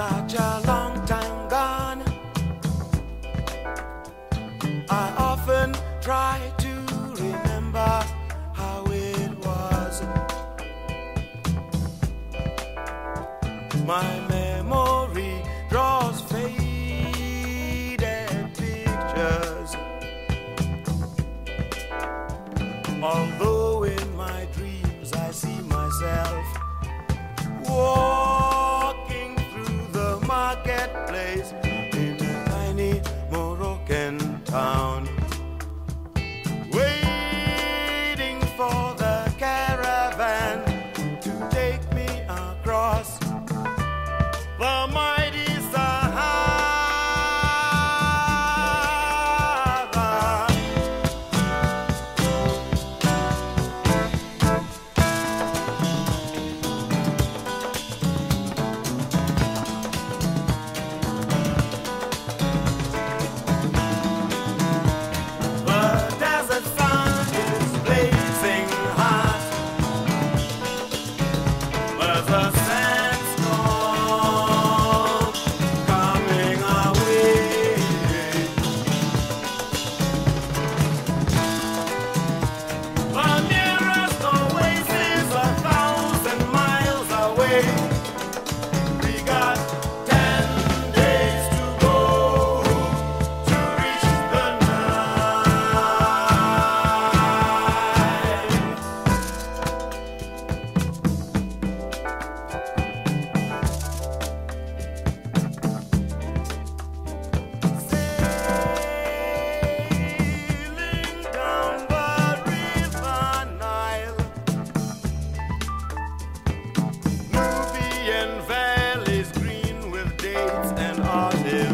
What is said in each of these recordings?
such a long time gone. I often try to remember how it was. My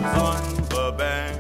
on.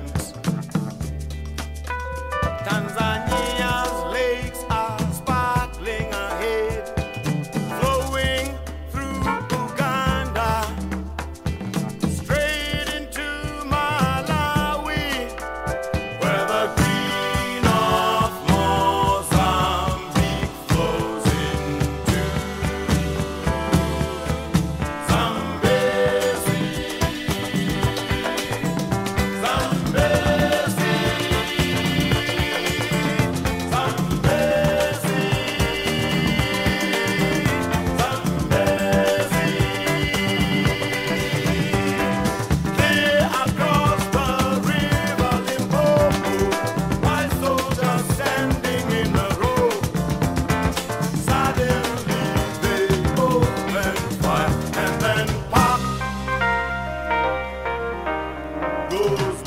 Deus.